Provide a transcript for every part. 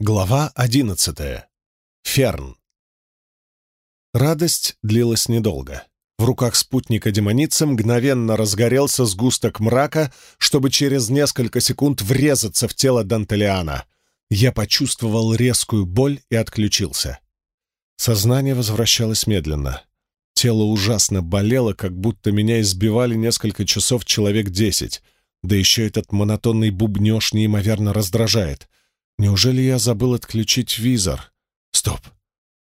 Глава одиннадцатая. Ферн. Радость длилась недолго. В руках спутника демоницы мгновенно разгорелся сгусток мрака, чтобы через несколько секунд врезаться в тело Дантелиана. Я почувствовал резкую боль и отключился. Сознание возвращалось медленно. Тело ужасно болело, как будто меня избивали несколько часов человек десять. Да еще этот монотонный бубнеж неимоверно раздражает — Неужели я забыл отключить визор? Стоп!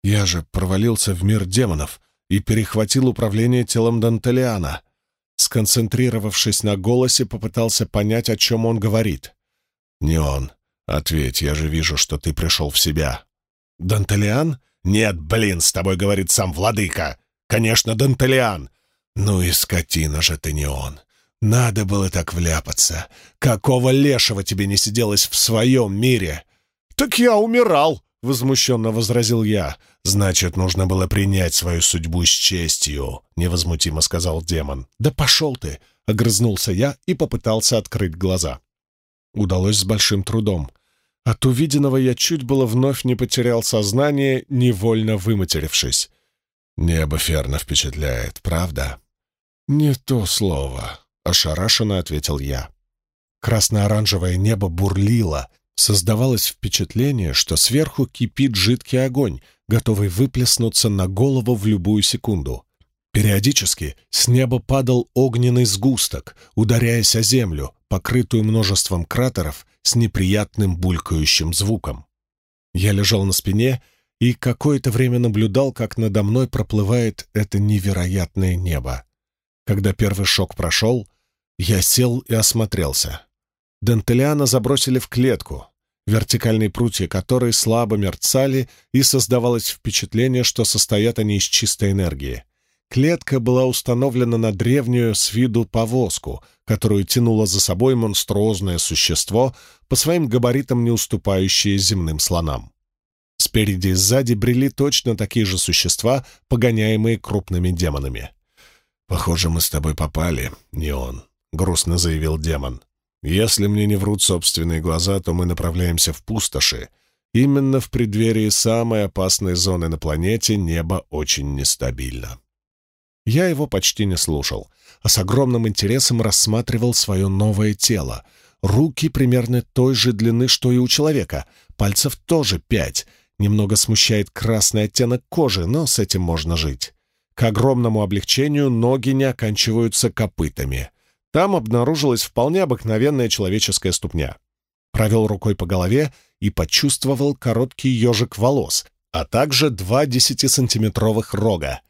Я же провалился в мир демонов и перехватил управление телом Дантелиана. Сконцентрировавшись на голосе, попытался понять, о чем он говорит. «Не он. Ответь, я же вижу, что ты пришел в себя». «Дантелиан? Нет, блин, с тобой говорит сам владыка. Конечно, Дантелиан. Ну и скотина же ты не он. Надо было так вляпаться. Какого лешего тебе не сиделось в своем мире? Так я умирал, — возмущенно возразил я. «Значит, нужно было принять свою судьбу с честью», — невозмутимо сказал демон. «Да пошел ты!» — огрызнулся я и попытался открыть глаза. Удалось с большим трудом. От увиденного я чуть было вновь не потерял сознание, невольно выматерившись. «Небо ферно впечатляет, правда?» «Не то слово», — ошарашенно ответил я. Красно-оранжевое небо бурлило. Создавалось впечатление, что сверху кипит жидкий огонь, готовый выплеснуться на голову в любую секунду. Периодически с неба падал огненный сгусток, ударяясь о землю, покрытую множеством кратеров с неприятным булькающим звуком. Я лежал на спине и какое-то время наблюдал, как надо мной проплывает это невероятное небо. Когда первый шок прошел, я сел и осмотрелся. Дентелиана забросили в клетку, вертикальные прутья которой слабо мерцали, и создавалось впечатление, что состоят они из чистой энергии. Клетка была установлена на древнюю с виду повозку, которую тянуло за собой монструозное существо, по своим габаритам не уступающее земным слонам. Спереди и сзади брели точно такие же существа, погоняемые крупными демонами. «Похоже, мы с тобой попали, не он», — грустно заявил демон. «Если мне не врут собственные глаза, то мы направляемся в пустоши. Именно в преддверии самой опасной зоны на планете небо очень нестабильно». Я его почти не слушал, а с огромным интересом рассматривал свое новое тело. Руки примерно той же длины, что и у человека, пальцев тоже пять. Немного смущает красный оттенок кожи, но с этим можно жить. К огромному облегчению ноги не оканчиваются копытами. Там обнаружилась вполне обыкновенная человеческая ступня. Провел рукой по голове и почувствовал короткий ежик волос, а также два десятисантиметровых рога.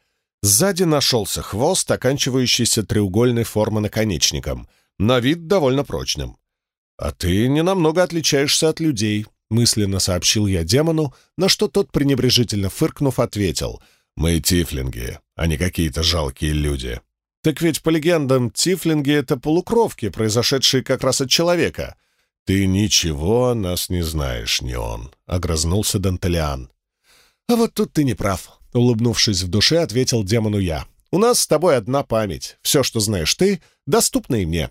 Сзади нашелся хвост, оканчивающийся треугольной формы наконечником, на вид довольно прочным. «А ты ненамного отличаешься от людей», — мысленно сообщил я демону, на что тот, пренебрежительно фыркнув, ответил. «Мы тифлинги а не какие-то жалкие люди. Так ведь, по легендам, тифлинги — это полукровки, произошедшие как раз от человека. Ты ничего о нас не знаешь, не он, — огрызнулся Дантелиан. А вот тут ты не прав, — улыбнувшись в душе, ответил демону я. У нас с тобой одна память. Все, что знаешь ты, доступно и мне.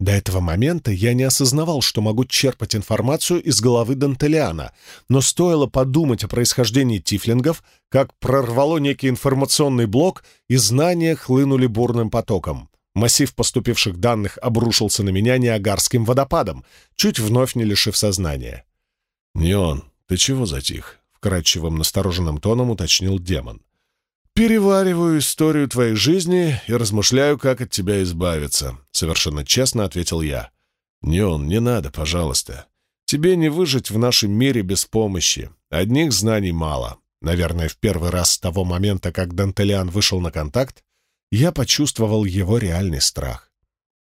До этого момента я не осознавал, что могу черпать информацию из головы Дантелиана, но стоило подумать о происхождении тифлингов, как прорвало некий информационный блок, и знания хлынули бурным потоком. Массив поступивших данных обрушился на меня неагарским водопадом, чуть вновь не лишив сознания. «Неон, ты чего затих?» — вкрадчивым настороженным тоном уточнил демон. «Перевариваю историю твоей жизни и размышляю, как от тебя избавиться», — совершенно честно ответил я. «Не он, не надо, пожалуйста. Тебе не выжить в нашем мире без помощи. Одних знаний мало. Наверное, в первый раз с того момента, как Дантелиан вышел на контакт, я почувствовал его реальный страх.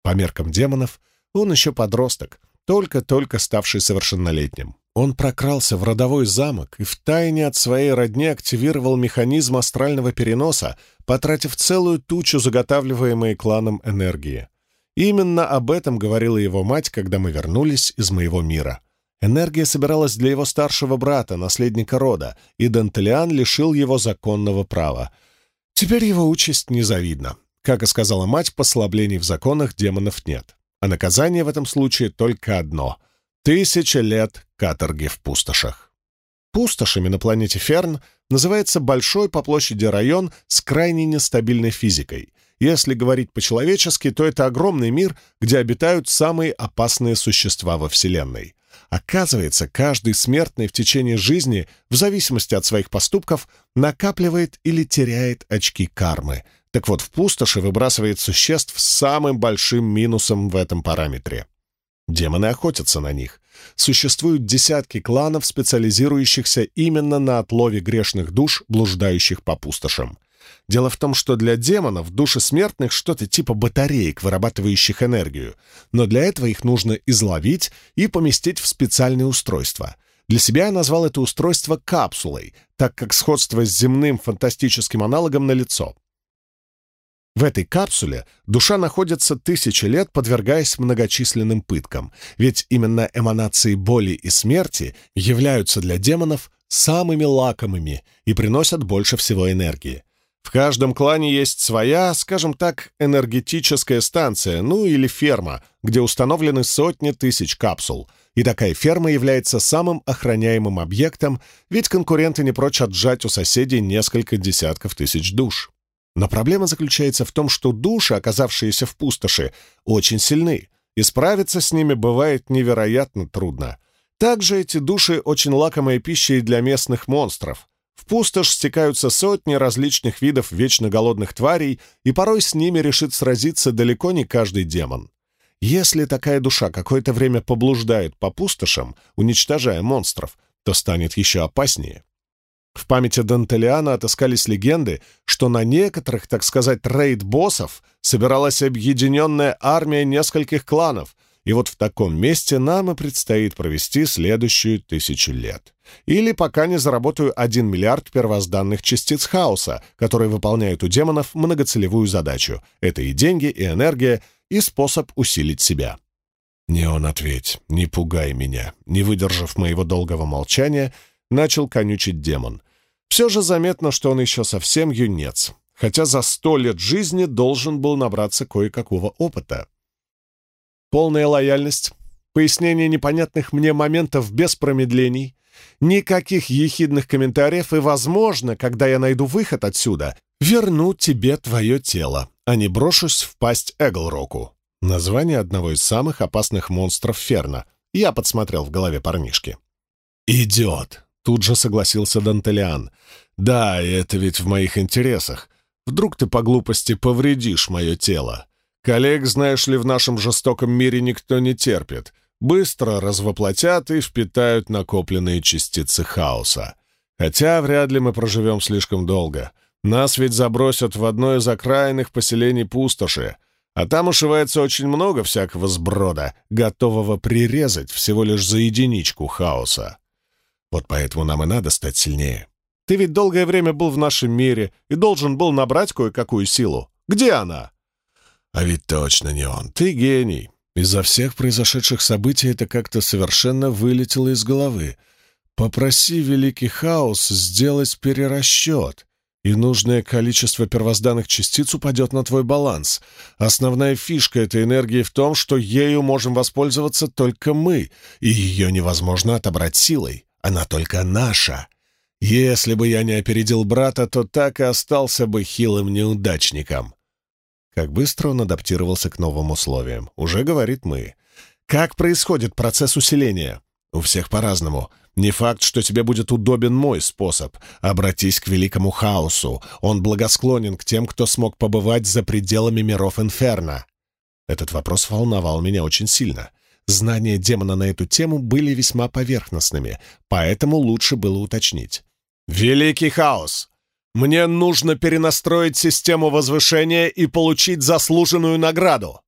По меркам демонов, он еще подросток, только-только ставший совершеннолетним. Он прокрался в родовой замок и втайне от своей родни активировал механизм астрального переноса, потратив целую тучу заготавливаемой кланом энергии. Именно об этом говорила его мать, когда мы вернулись из моего мира. Энергия собиралась для его старшего брата, наследника рода, и Дантелиан лишил его законного права. Теперь его участь незавидна. Как и сказала мать, послаблений в законах демонов нет. А наказание в этом случае только одно — Тысяча лет каторги в пустошах. Пустошами на планете Ферн называется большой по площади район с крайне нестабильной физикой. Если говорить по-человечески, то это огромный мир, где обитают самые опасные существа во Вселенной. Оказывается, каждый смертный в течение жизни, в зависимости от своих поступков, накапливает или теряет очки кармы. Так вот, в пустоши выбрасывает существ с самым большим минусом в этом параметре. Демоны охотятся на них. Существуют десятки кланов, специализирующихся именно на отлове грешных душ, блуждающих по пустошам. Дело в том, что для демонов души смертных что-то типа батареек, вырабатывающих энергию, но для этого их нужно изловить и поместить в специальные устройства. Для себя я назвал это устройство капсулой, так как сходство с земным фантастическим аналогом налицо. В этой капсуле душа находится тысячи лет, подвергаясь многочисленным пыткам, ведь именно эманации боли и смерти являются для демонов самыми лакомыми и приносят больше всего энергии. В каждом клане есть своя, скажем так, энергетическая станция, ну или ферма, где установлены сотни тысяч капсул. И такая ферма является самым охраняемым объектом, ведь конкуренты не прочь отжать у соседей несколько десятков тысяч душ. Но проблема заключается в том, что души, оказавшиеся в пустоши, очень сильны, и справиться с ними бывает невероятно трудно. Также эти души очень лакомая пища и для местных монстров. В пустошь стекаются сотни различных видов вечно голодных тварей, и порой с ними решит сразиться далеко не каждый демон. Если такая душа какое-то время поблуждает по пустошам, уничтожая монстров, то станет еще опаснее. В памяти Дантелиана отыскались легенды, что на некоторых, так сказать, рейд-боссов собиралась объединенная армия нескольких кланов, и вот в таком месте нам и предстоит провести следующую тысячу лет. Или пока не заработаю один миллиард первозданных частиц хаоса, которые выполняют у демонов многоцелевую задачу. Это и деньги, и энергия, и способ усилить себя. «Не он ответь, не пугай меня». Не выдержав моего долгого молчания, начал конючить демон. Все же заметно, что он еще совсем юнец, хотя за сто лет жизни должен был набраться кое-какого опыта. Полная лояльность, пояснение непонятных мне моментов без промедлений, никаких ехидных комментариев и, возможно, когда я найду выход отсюда, верну тебе твое тело, а не брошусь в пасть Эглроку. Название одного из самых опасных монстров Ферна. Я подсмотрел в голове парнишки. «Идиот!» Тут же согласился Дантелиан. «Да, и это ведь в моих интересах. Вдруг ты по глупости повредишь мое тело. Коллег, знаешь ли, в нашем жестоком мире никто не терпит. Быстро развоплотят и впитают накопленные частицы хаоса. Хотя вряд ли мы проживем слишком долго. Нас ведь забросят в одно из окраинных поселений пустоши, а там ушивается очень много всякого сброда, готового прирезать всего лишь за единичку хаоса. Вот поэтому нам и надо стать сильнее. Ты ведь долгое время был в нашем мире и должен был набрать кое-какую силу. Где она?» «А ведь точно не он. Ты гений. Из-за всех произошедших событий это как-то совершенно вылетело из головы. Попроси Великий Хаос сделать перерасчет, и нужное количество первозданных частиц упадет на твой баланс. Основная фишка этой энергии в том, что ею можем воспользоваться только мы, и ее невозможно отобрать силой. Она только наша. Если бы я не опередил брата, то так и остался бы хилым неудачником. Как быстро он адаптировался к новым условиям. Уже говорит «мы». Как происходит процесс усиления? У всех по-разному. Не факт, что тебе будет удобен мой способ. Обратись к великому хаосу. Он благосклонен к тем, кто смог побывать за пределами миров Инферно. Этот вопрос волновал меня очень сильно. Знания демона на эту тему были весьма поверхностными, поэтому лучше было уточнить. «Великий хаос! Мне нужно перенастроить систему возвышения и получить заслуженную награду!»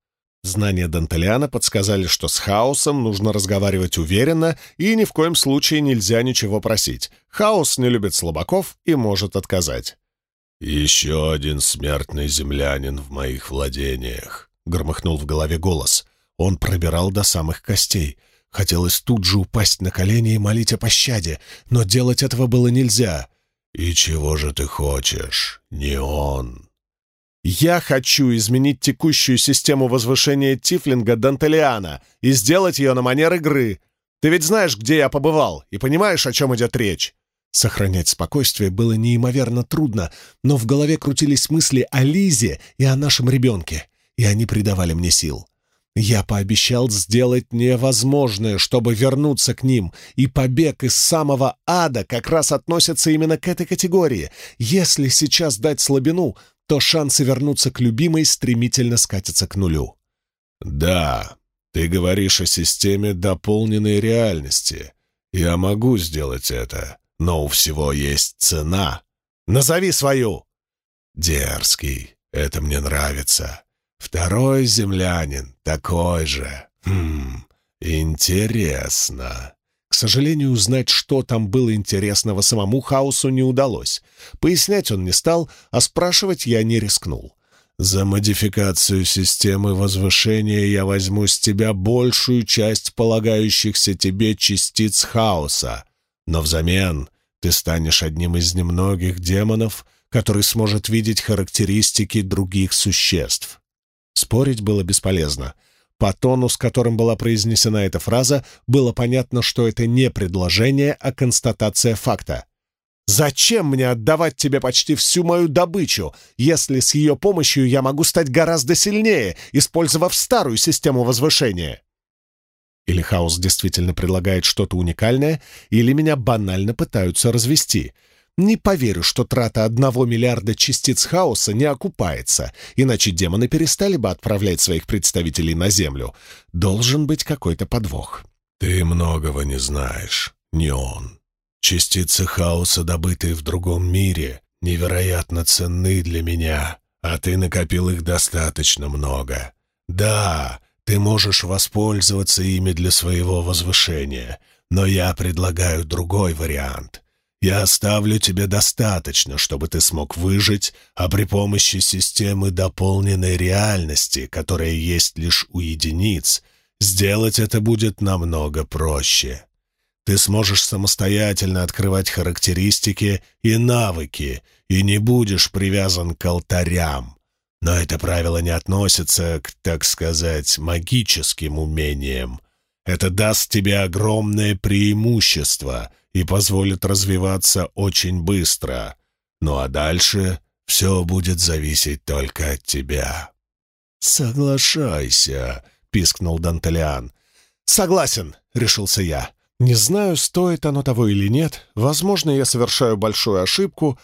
Знания Дантелиана подсказали, что с хаосом нужно разговаривать уверенно и ни в коем случае нельзя ничего просить. Хаос не любит слабаков и может отказать. «Еще один смертный землянин в моих владениях», — громыхнул в голове голос. Он пробирал до самых костей. Хотелось тут же упасть на колени и молить о пощаде, но делать этого было нельзя. «И чего же ты хочешь? Не он!» «Я хочу изменить текущую систему возвышения Тифлинга Дантелиана и сделать ее на манер игры. Ты ведь знаешь, где я побывал, и понимаешь, о чем идет речь?» Сохранять спокойствие было неимоверно трудно, но в голове крутились мысли о Лизе и о нашем ребенке, и они придавали мне сил. Я пообещал сделать невозможное, чтобы вернуться к ним, и побег из самого ада как раз относится именно к этой категории. Если сейчас дать слабину, то шансы вернуться к любимой стремительно скатятся к нулю. «Да, ты говоришь о системе дополненной реальности. Я могу сделать это, но у всего есть цена. Назови свою!» «Дерзкий, это мне нравится. Второй землянин, такой же. Хм, интересно». К сожалению, узнать, что там было интересного самому Хаусу, не удалось. Пояснять он не стал, а спрашивать я не рискнул. «За модификацию системы возвышения я возьму с тебя большую часть полагающихся тебе частиц хаоса, но взамен ты станешь одним из немногих демонов, который сможет видеть характеристики других существ». Спорить было бесполезно — по тону, с которым была произнесена эта фраза, было понятно, что это не предложение, а констатация факта. «Зачем мне отдавать тебе почти всю мою добычу, если с ее помощью я могу стать гораздо сильнее, использовав старую систему возвышения?» Или Хаус действительно предлагает что-то уникальное, или меня банально пытаются развести — не поверю, что трата одного миллиарда частиц хаоса не окупается, иначе демоны перестали бы отправлять своих представителей на Землю. Должен быть какой-то подвох. «Ты многого не знаешь, не он. Частицы хаоса, добытые в другом мире, невероятно ценны для меня, а ты накопил их достаточно много. Да, ты можешь воспользоваться ими для своего возвышения, но я предлагаю другой вариант — я оставлю тебе достаточно, чтобы ты смог выжить, а при помощи системы дополненной реальности, которая есть лишь у единиц, сделать это будет намного проще. Ты сможешь самостоятельно открывать характеристики и навыки, и не будешь привязан к алтарям. Но это правило не относится к, так сказать, магическим умениям. Это даст тебе огромное преимущество — и позволит развиваться очень быстро. Ну а дальше все будет зависеть только от тебя». «Соглашайся», — пискнул Дантелиан. «Согласен», — решился я. «Не знаю, стоит оно того или нет. Возможно, я совершаю большую ошибку,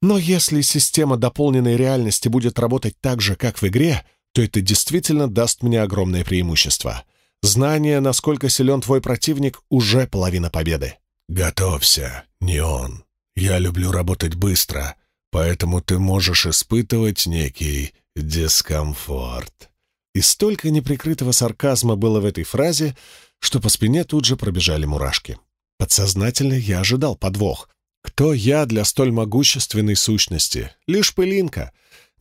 но если система дополненной реальности будет работать так же, как в игре, то это действительно даст мне огромное преимущество. Знание, насколько силен твой противник, уже половина победы. «Готовься, не он. Я люблю работать быстро, поэтому ты можешь испытывать некий дискомфорт». И столько неприкрытого сарказма было в этой фразе, что по спине тут же пробежали мурашки. Подсознательно я ожидал подвох. Кто я для столь могущественной сущности? Лишь пылинка,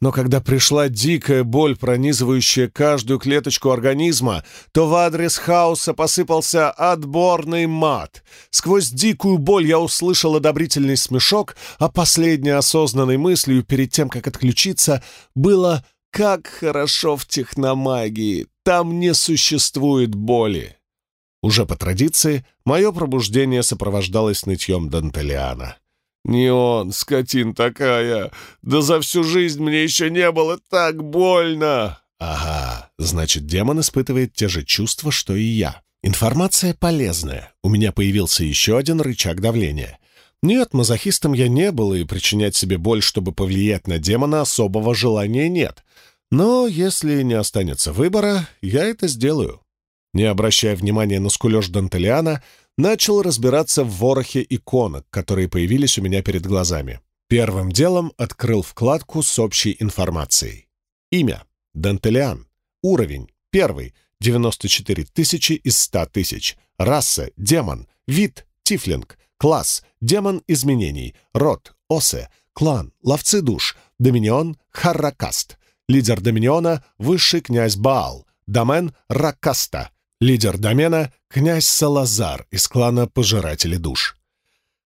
но когда пришла дикая боль, пронизывающая каждую клеточку организма, то в адрес хаоса посыпался отборный мат. Сквозь дикую боль я услышал одобрительный смешок, а последней осознанной мыслью перед тем, как отключиться, было «Как хорошо в техномагии! Там не существует боли!» Уже по традиции, мое пробуждение сопровождалось нытьем Дантелиана. «Не он, скотин такая! Да за всю жизнь мне еще не было так больно!» «Ага, значит, демон испытывает те же чувства, что и я. Информация полезная. У меня появился еще один рычаг давления. Нет, мазохистом я не был, и причинять себе боль, чтобы повлиять на демона, особого желания нет. Но если не останется выбора, я это сделаю». Не обращая внимания на скулеж Дантелиана, начал разбираться в ворохе иконок, которые появились у меня перед глазами. Первым делом открыл вкладку с общей информацией. Имя — Дантелиан. Уровень — первый, 94 тысячи из 100 тысяч. Раса — демон. Вид — тифлинг. Класс — демон изменений. Род — осе. Клан — ловцы душ. Доминион — харракаст. Лидер доминиона — высший князь Баал. Домен — ракаста. Лидер домена — князь Салазар из клана Пожиратели душ.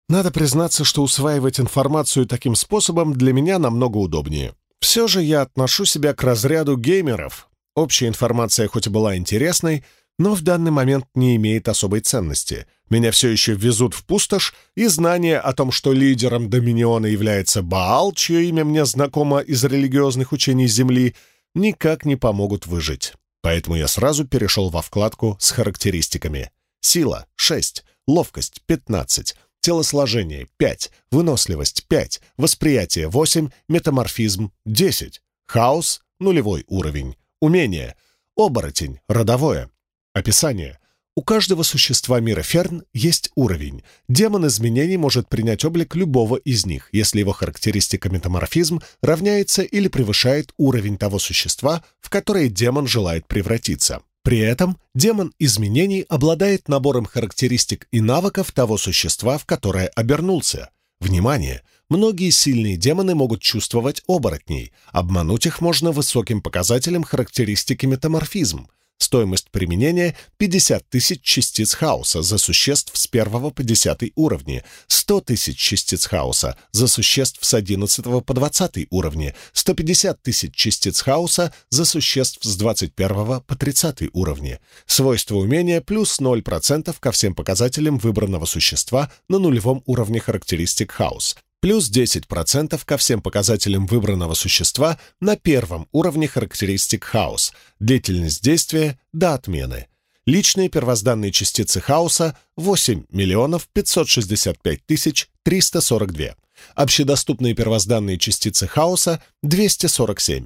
Надо признаться, что усваивать информацию таким способом для меня намного удобнее. Все же я отношу себя к разряду геймеров. Общая информация хоть и была интересной, но в данный момент не имеет особой ценности. Меня все еще везут в пустошь, и знание о том, что лидером Доминиона является Баал, чье имя мне знакомо из религиозных учений Земли, никак не помогут выжить. Поэтому я сразу перешел во вкладку с характеристиками. Сила — 6, ловкость — 15, телосложение — 5, выносливость — 5, восприятие — 8, метаморфизм — 10, хаос — нулевой уровень, умение — оборотень, родовое, описание — у каждого существа мира Ферн есть уровень. Демон изменений может принять облик любого из них, если его характеристика метаморфизм равняется или превышает уровень того существа, в которое демон желает превратиться. При этом демон изменений обладает набором характеристик и навыков того существа, в которое обернулся. Внимание! Многие сильные демоны могут чувствовать оборотней. Обмануть их можно высоким показателем характеристики метаморфизм. Стоимость применения — 50 тысяч частиц хаоса за существ с 1 по 10 уровни, 100 тысяч частиц хаоса за существ с 11 по 20 уровни, 150 тысяч частиц хаоса за существ с 21 по 30 уровни. Свойство умения плюс 0% ко всем показателям выбранного существа на нулевом уровне характеристик хаос плюс 10% ко всем показателям выбранного существа на первом уровне характеристик хаос, длительность действия до отмены. Личные первозданные частицы хаоса 8 миллионов 565 тысяч 342. Общедоступные первозданные частицы хаоса 247.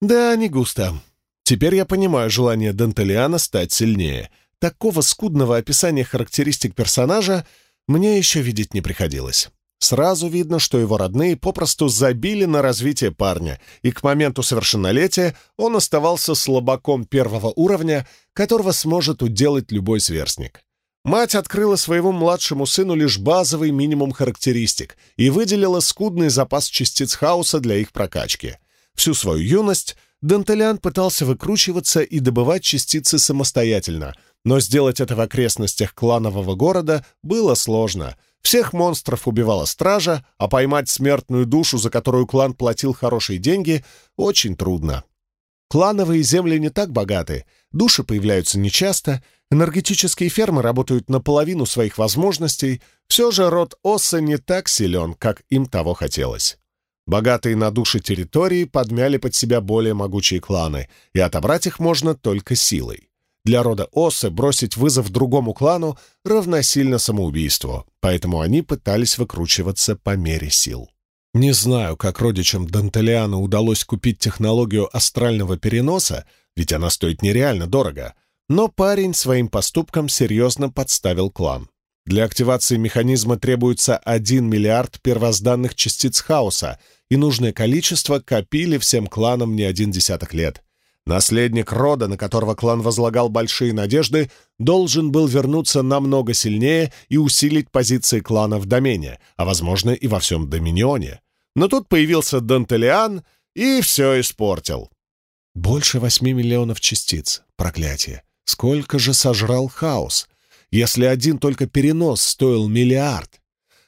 Да, не густо. Теперь я понимаю желание Дантелиана стать сильнее. Такого скудного описания характеристик персонажа мне еще видеть не приходилось. Сразу видно, что его родные попросту забили на развитие парня, и к моменту совершеннолетия он оставался слабаком первого уровня, которого сможет уделать любой сверстник. Мать открыла своему младшему сыну лишь базовый минимум характеристик и выделила скудный запас частиц хаоса для их прокачки. Всю свою юность Дантелиан пытался выкручиваться и добывать частицы самостоятельно, но сделать это в окрестностях кланового города было сложно — всех монстров убивала стража, а поймать смертную душу, за которую клан платил хорошие деньги, очень трудно. Клановые земли не так богаты, души появляются нечасто, энергетические фермы работают наполовину своих возможностей, все же род Осса не так силен, как им того хотелось. Богатые на души территории подмяли под себя более могучие кланы, и отобрать их можно только силой. Для рода Осы бросить вызов другому клану равносильно самоубийству, поэтому они пытались выкручиваться по мере сил. Не знаю, как родичам Дантелиана удалось купить технологию астрального переноса, ведь она стоит нереально дорого, но парень своим поступком серьезно подставил клан. Для активации механизма требуется 1 миллиард первозданных частиц хаоса, и нужное количество копили всем кланам не один десяток лет — Наследник рода, на которого клан возлагал большие надежды, должен был вернуться намного сильнее и усилить позиции клана в домене, а, возможно, и во всем Доминионе. Но тут появился Дантелиан и все испортил. Больше восьми миллионов частиц. Проклятие. Сколько же сожрал хаос? Если один только перенос стоил миллиард.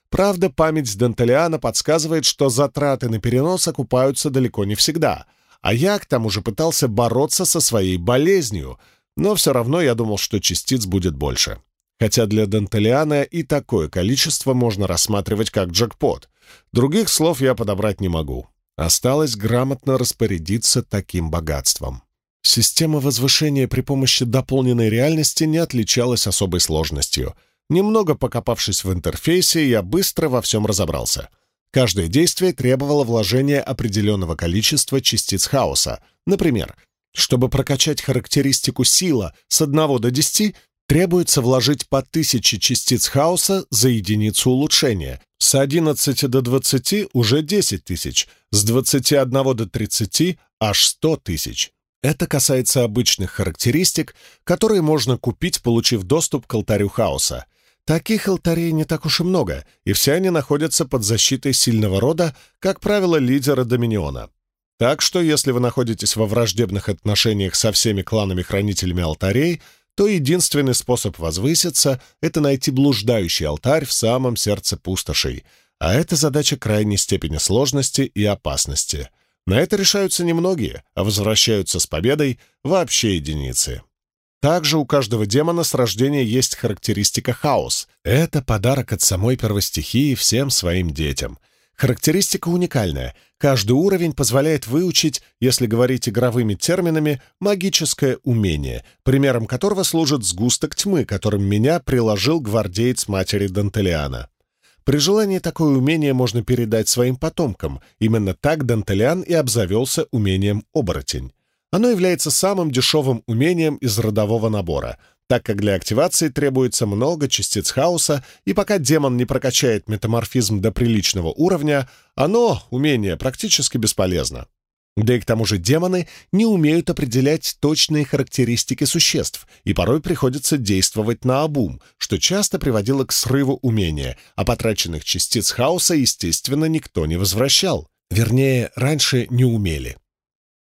Правда, память Дантелиана подсказывает, что затраты на перенос окупаются далеко не всегда — а я, к тому же, пытался бороться со своей болезнью, но все равно я думал, что частиц будет больше. Хотя для Дантелиана и такое количество можно рассматривать как джекпот. Других слов я подобрать не могу. Осталось грамотно распорядиться таким богатством. Система возвышения при помощи дополненной реальности не отличалась особой сложностью. Немного покопавшись в интерфейсе, я быстро во всем разобрался — Каждое действие требовало вложения определенного количества частиц хаоса. Например, чтобы прокачать характеристику сила с 1 до 10, требуется вложить по 1000 частиц хаоса за единицу улучшения. С 11 до 20 уже 10 тысяч, с 21 до 30 аж 100 тысяч. Это касается обычных характеристик, которые можно купить, получив доступ к алтарю хаоса. Таких алтарей не так уж и много, и все они находятся под защитой сильного рода, как правило, лидера Доминиона. Так что, если вы находитесь во враждебных отношениях со всеми кланами-хранителями алтарей, то единственный способ возвыситься — это найти блуждающий алтарь в самом сердце пустошей, а это задача крайней степени сложности и опасности. На это решаются немногие, а возвращаются с победой вообще единицы. Также у каждого демона с рождения есть характеристика хаос. Это подарок от самой первостихии всем своим детям. Характеристика уникальная. Каждый уровень позволяет выучить, если говорить игровыми терминами, магическое умение, примером которого служит сгусток тьмы, которым меня приложил гвардеец матери Дантелиана. При желании такое умение можно передать своим потомкам. Именно так Дантелиан и обзавелся умением «Оборотень». Оно является самым дешевым умением из родового набора, так как для активации требуется много частиц хаоса, и пока демон не прокачает метаморфизм до приличного уровня, оно, умение, практически бесполезно. Да и к тому же демоны не умеют определять точные характеристики существ, и порой приходится действовать на обум, что часто приводило к срыву умения, а потраченных частиц хаоса, естественно, никто не возвращал. Вернее, раньше не умели.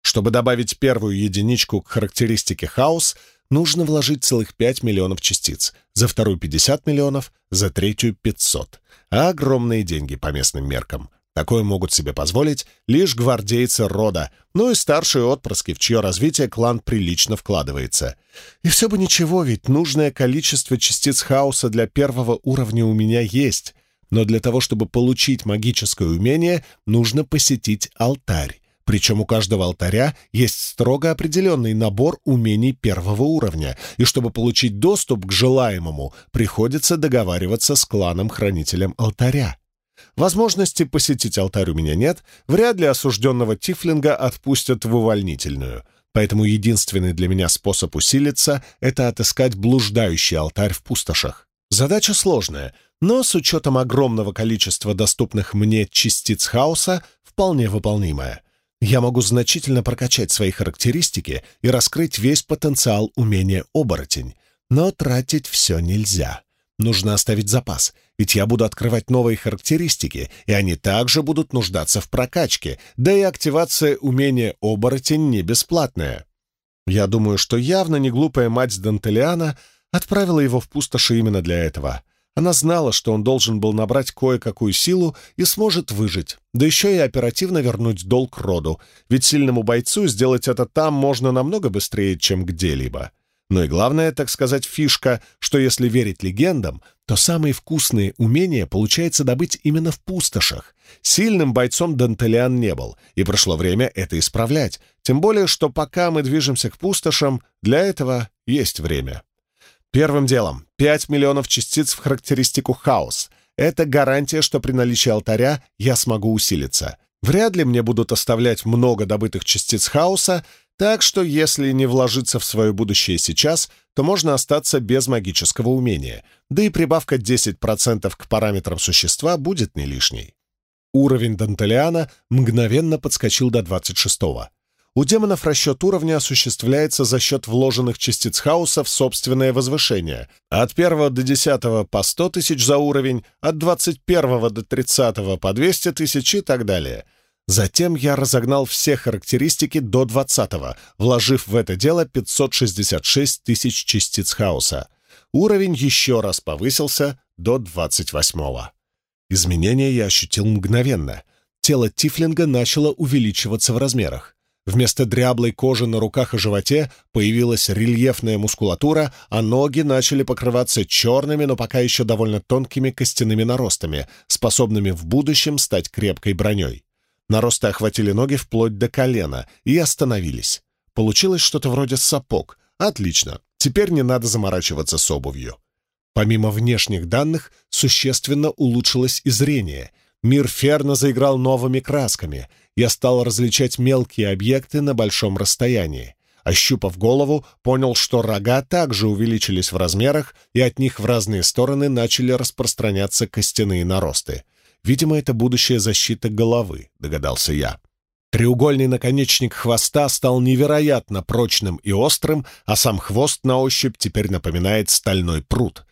Чтобы добавить первую единичку к характеристике хаос, нужно вложить целых 5 миллионов частиц, за вторую 50 миллионов, за третью 500. А огромные деньги по местным меркам. Такое могут себе позволить лишь гвардейцы рода, ну и старшие отпрыски, в чье развитие клан прилично вкладывается. И все бы ничего, ведь нужное количество частиц хаоса для первого уровня у меня есть. Но для того, чтобы получить магическое умение, нужно посетить алтарь. Причем у каждого алтаря есть строго определенный набор умений первого уровня, и чтобы получить доступ к желаемому, приходится договариваться с кланом-хранителем алтаря. Возможности посетить алтарь у меня нет, вряд ли осужденного Тифлинга отпустят в увольнительную. Поэтому единственный для меня способ усилиться — это отыскать блуждающий алтарь в пустошах. Задача сложная, но с учетом огромного количества доступных мне частиц хаоса вполне выполнимая — я могу значительно прокачать свои характеристики и раскрыть весь потенциал умения оборотень, но тратить все нельзя. Нужно оставить запас, ведь я буду открывать новые характеристики, и они также будут нуждаться в прокачке, да и активация умения оборотень не бесплатная. Я думаю, что явно не глупая мать Дантелиана отправила его в пустоши именно для этого. Она знала, что он должен был набрать кое-какую силу и сможет выжить, да еще и оперативно вернуть долг роду, ведь сильному бойцу сделать это там можно намного быстрее, чем где-либо. Но и главное, так сказать, фишка, что если верить легендам, то самые вкусные умения получается добыть именно в пустошах. Сильным бойцом Дантелиан не был, и прошло время это исправлять, тем более, что пока мы движемся к пустошам, для этого есть время. Первым делом, 5 миллионов частиц в характеристику хаос. Это гарантия, что при наличии алтаря я смогу усилиться. Вряд ли мне будут оставлять много добытых частиц хаоса, так что если не вложиться в свое будущее сейчас, то можно остаться без магического умения, да и прибавка 10% к параметрам существа будет не лишней. Уровень Дантелиана мгновенно подскочил до 26 -го. У демонов расчет уровня осуществляется за счет вложенных частиц хаоса в собственное возвышение. От 1 до 10 по 100 тысяч за уровень, от 21 до 30 по 200 тысяч и так далее. Затем я разогнал все характеристики до 20 вложив в это дело 566 тысяч частиц хаоса. Уровень еще раз повысился до 28 -го. Изменения я ощутил мгновенно. Тело Тифлинга начало увеличиваться в размерах. Вместо дряблой кожи на руках и животе появилась рельефная мускулатура, а ноги начали покрываться черными, но пока еще довольно тонкими костяными наростами, способными в будущем стать крепкой броней. Наросты охватили ноги вплоть до колена и остановились. Получилось что-то вроде сапог. Отлично, теперь не надо заморачиваться с обувью. Помимо внешних данных, существенно улучшилось и зрение. Мир Ферна заиграл новыми красками — я стал различать мелкие объекты на большом расстоянии. Ощупав голову, понял, что рога также увеличились в размерах, и от них в разные стороны начали распространяться костяные наросты. Видимо, это будущая защита головы, догадался я. Треугольный наконечник хвоста стал невероятно прочным и острым, а сам хвост на ощупь теперь напоминает стальной пруд.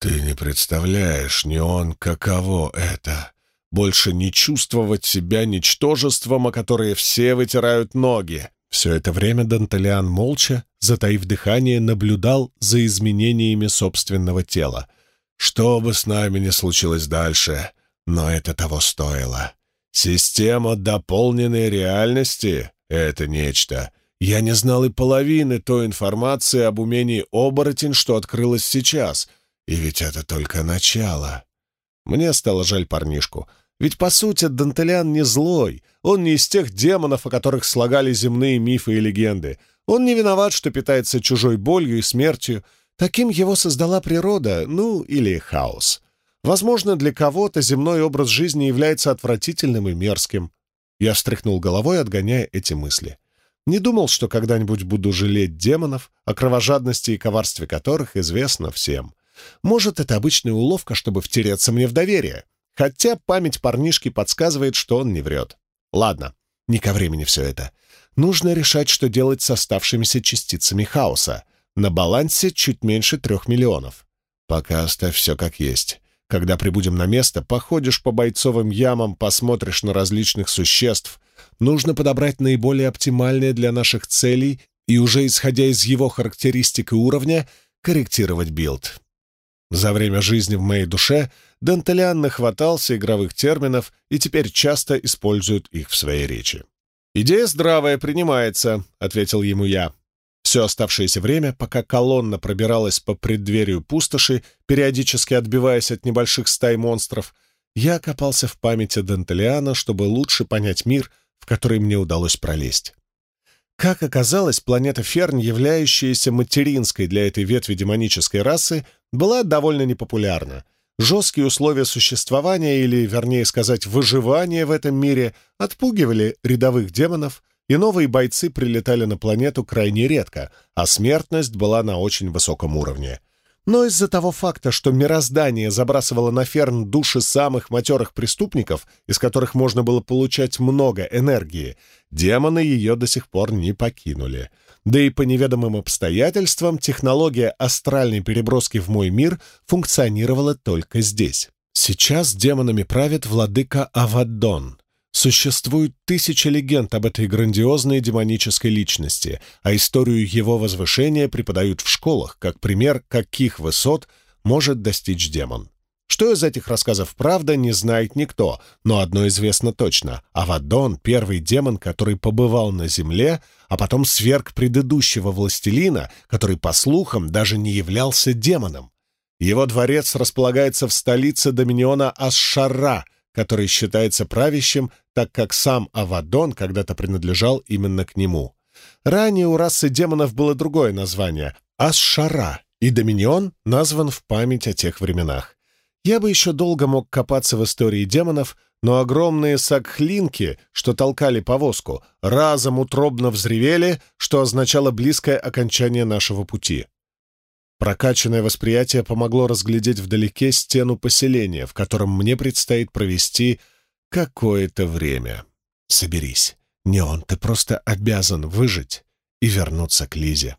«Ты не представляешь, не он, каково это больше не чувствовать себя ничтожеством, о которое все вытирают ноги. Все это время Дантелиан молча, затаив дыхание, наблюдал за изменениями собственного тела. Что бы с нами ни случилось дальше, но это того стоило. Система дополненной реальности — это нечто. Я не знал и половины той информации об умении оборотень, что открылось сейчас. И ведь это только начало. Мне стало жаль парнишку. Ведь, по сути, Дантелян не злой. Он не из тех демонов, о которых слагали земные мифы и легенды. Он не виноват, что питается чужой болью и смертью. Таким его создала природа, ну, или хаос. Возможно, для кого-то земной образ жизни является отвратительным и мерзким. Я встряхнул головой, отгоняя эти мысли. Не думал, что когда-нибудь буду жалеть демонов, о кровожадности и коварстве которых известно всем. Может, это обычная уловка, чтобы втереться мне в доверие. Хотя память парнишки подсказывает, что он не врет. Ладно, не ко времени все это. Нужно решать, что делать с оставшимися частицами хаоса. На балансе чуть меньше трех миллионов. Пока оставь все как есть. Когда прибудем на место, походишь по бойцовым ямам, посмотришь на различных существ. Нужно подобрать наиболее оптимальное для наших целей и уже исходя из его характеристик и уровня, корректировать билд. За время жизни в моей душе Дантелиан нахватался игровых терминов и теперь часто использует их в своей речи. «Идея здравая, принимается», — ответил ему я. Все оставшееся время, пока колонна пробиралась по преддверию пустоши, периодически отбиваясь от небольших стай монстров, я копался в памяти Дантелиана, чтобы лучше понять мир, в который мне удалось пролезть. Как оказалось, планета Ферн, являющаяся материнской для этой ветви демонической расы, была довольно непопулярна. Жесткие условия существования, или, вернее сказать, выживания в этом мире, отпугивали рядовых демонов, и новые бойцы прилетали на планету крайне редко, а смертность была на очень высоком уровне. Но из-за того факта, что мироздание забрасывало на ферн души самых матерых преступников, из которых можно было получать много энергии, демоны ее до сих пор не покинули. Да и по неведомым обстоятельствам технология астральной переброски в мой мир функционировала только здесь. Сейчас демонами правит владыка Авадон, Существует тысячи легенд об этой грандиозной демонической личности, а историю его возвышения преподают в школах, как пример, каких высот может достичь демон. Что из этих рассказов правда, не знает никто, но одно известно точно. Авадон — первый демон, который побывал на земле, а потом сверг предыдущего властелина, который, по слухам, даже не являлся демоном. Его дворец располагается в столице доминиона Асшара — который считается правящим, так как сам Авадон когда-то принадлежал именно к нему. Ранее у расы демонов было другое название — Асшара, и Доминион назван в память о тех временах. Я бы еще долго мог копаться в истории демонов, но огромные сакхлинки, что толкали повозку, разом утробно взревели, что означало близкое окончание нашего пути. Прокачанное восприятие помогло разглядеть вдалеке стену поселения, в котором мне предстоит провести какое-то время. Соберись. Не он, ты просто обязан выжить и вернуться к Лизе.